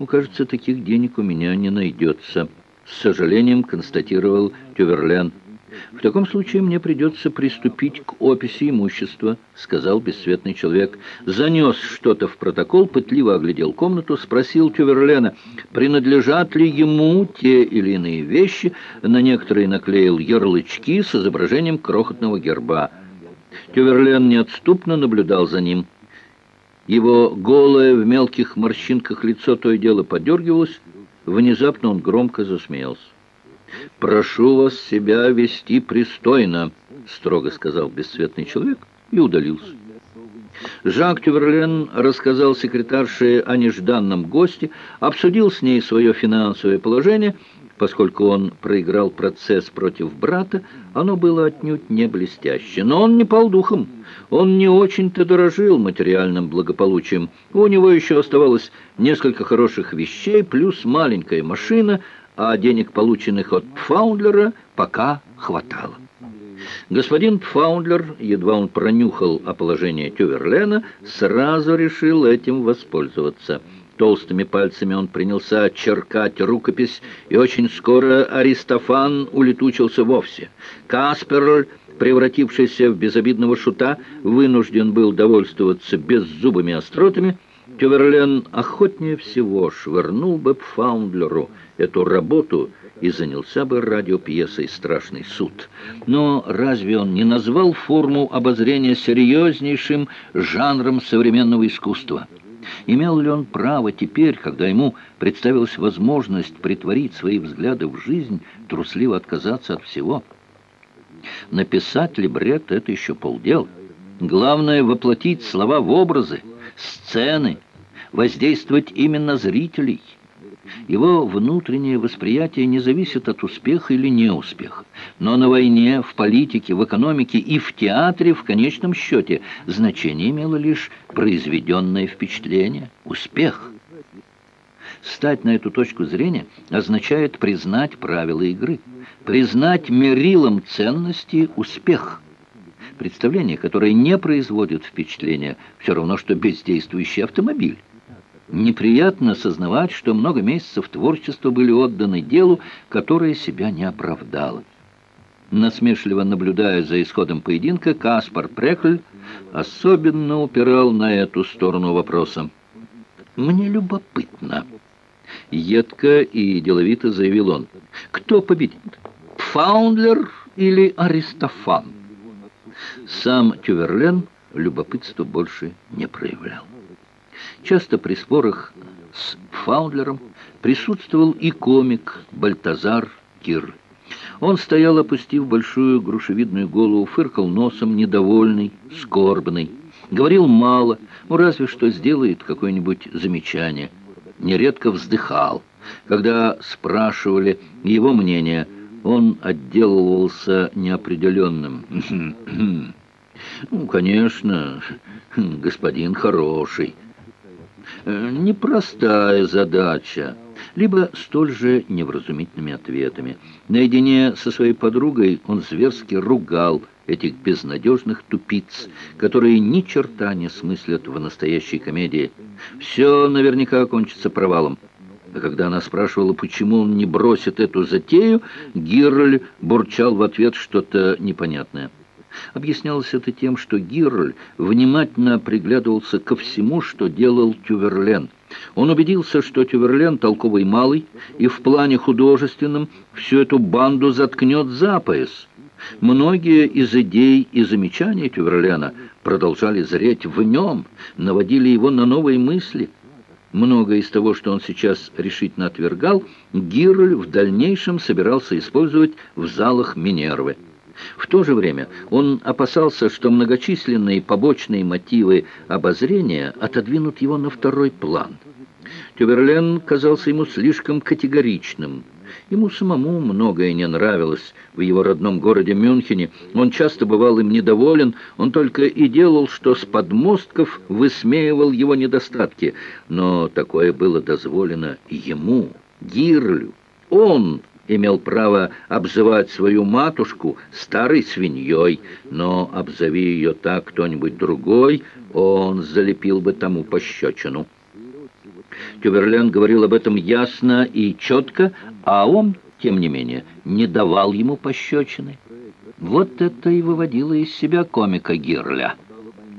Ну, кажется, таких денег у меня не найдется. С сожалением констатировал Тюверлен. «В таком случае мне придется приступить к описи имущества», — сказал бесцветный человек. Занес что-то в протокол, пытливо оглядел комнату, спросил Тюверлена, принадлежат ли ему те или иные вещи, на некоторые наклеил ярлычки с изображением крохотного герба. Тюверлен неотступно наблюдал за ним. Его голое в мелких морщинках лицо то и дело подергивалось. Внезапно он громко засмеялся. «Прошу вас себя вести пристойно», — строго сказал бесцветный человек и удалился. Жак Тюверлен рассказал секретарше о нежданном госте, обсудил с ней свое финансовое положение. Поскольку он проиграл процесс против брата, оно было отнюдь не блестяще. Но он не пал духом. Он не очень-то дорожил материальным благополучием. У него еще оставалось несколько хороших вещей, плюс маленькая машина — а денег, полученных от Пфаундлера, пока хватало. Господин Пфаундлер, едва он пронюхал о положении Тюверлена, сразу решил этим воспользоваться. Толстыми пальцами он принялся черкать рукопись, и очень скоро Аристофан улетучился вовсе. Каспер, превратившийся в безобидного шута, вынужден был довольствоваться беззубыми остротами, Тюверлен охотнее всего швырнул бы Пфаундлеру эту работу и занялся бы радиопьесой «Страшный суд». Но разве он не назвал форму обозрения серьезнейшим жанром современного искусства? Имел ли он право теперь, когда ему представилась возможность притворить свои взгляды в жизнь, трусливо отказаться от всего? Написать либрет — это еще полдела. Главное — воплотить слова в образы, сцены — воздействовать именно зрителей. Его внутреннее восприятие не зависит от успеха или неуспеха. Но на войне, в политике, в экономике и в театре в конечном счете значение имело лишь произведенное впечатление, успех. Стать на эту точку зрения означает признать правила игры, признать мерилом ценности успех. Представление, которое не производит впечатления, все равно, что бездействующий автомобиль. Неприятно сознавать, что много месяцев творчества были отданы делу, которое себя не оправдало. Насмешливо наблюдая за исходом поединка, Каспар Прекль особенно упирал на эту сторону вопроса. «Мне любопытно», — едко и деловито заявил он. «Кто победит, Фаундлер или Аристофан?» Сам Тюверлен любопытство больше не проявлял. Часто при спорах с Фаундлером присутствовал и комик Бальтазар Кир. Он стоял, опустив большую грушевидную голову, фыркал носом, недовольный, скорбный. Говорил мало, ну разве что сделает какое-нибудь замечание. Нередко вздыхал. Когда спрашивали его мнение, он отделывался неопределенным. «Ну, конечно, господин хороший». Э, непростая задача, либо столь же невразумительными ответами. Наедине со своей подругой он зверски ругал этих безнадежных тупиц, которые ни черта не смыслят в настоящей комедии. Все наверняка кончится провалом. А когда она спрашивала, почему он не бросит эту затею, Гирль бурчал в ответ что-то непонятное. Объяснялось это тем, что Гирль внимательно приглядывался ко всему, что делал Тюверлен. Он убедился, что Тюверлен толковый малый, и в плане художественном всю эту банду заткнет за пояс. Многие из идей и замечаний Тюверлена продолжали зреть в нем, наводили его на новые мысли. Многое из того, что он сейчас решительно отвергал, Гирль в дальнейшем собирался использовать в залах Минервы. В то же время он опасался, что многочисленные побочные мотивы обозрения отодвинут его на второй план. Тюберлен казался ему слишком категоричным. Ему самому многое не нравилось в его родном городе Мюнхене. Он часто бывал им недоволен, он только и делал, что с подмостков высмеивал его недостатки. Но такое было дозволено ему, Гирлю. Он имел право обзывать свою матушку старой свиньей, но обзови ее так кто-нибудь другой, он залепил бы тому пощечину. Тюберлен говорил об этом ясно и четко, а он, тем не менее, не давал ему пощечины. Вот это и выводило из себя комика Гирля.